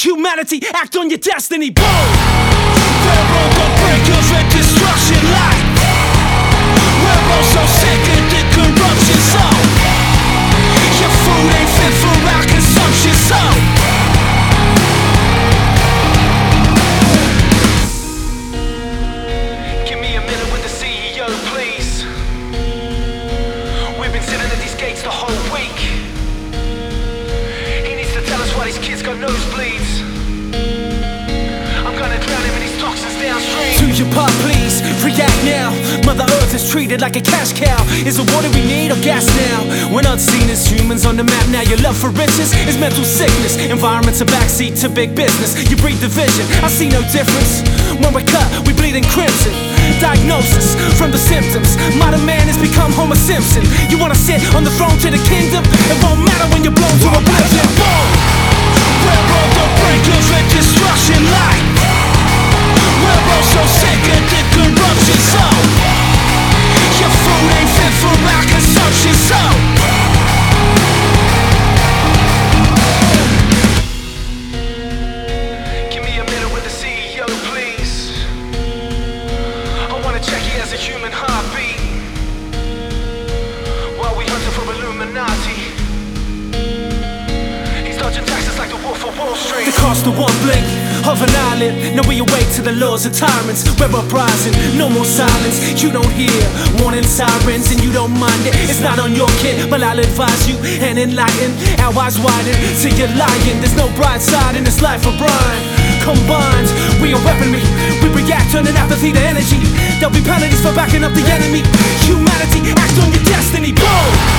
Humanity, act on your destiny. Boom! The breakers and destruction light. We're your part, please react now. Mother Earth is treated like a cash cow. Is it water we need or gas now? We're not seen as humans on the map now. Your love for riches is mental sickness. Environment's a backseat to big business. You breed division. I see no difference. When we're cut, we bleed in crimson. Diagnosis from the symptoms. Modern man has become Homer Simpson. You wanna sit on the throne to the kingdom? The one blink of an eyelid. Now we awake to the laws of tyrants. We're uprising, no more silence. You don't hear warning sirens and you don't mind it. It's not on your kid, but I'll advise you and enlighten. Our eyes widen to your lying. There's no bright side in this life of Brian. Combined, we are weaponry. We react, turning apathy to energy. There'll be penalties for backing up the enemy. Humanity, act on your destiny. Boom!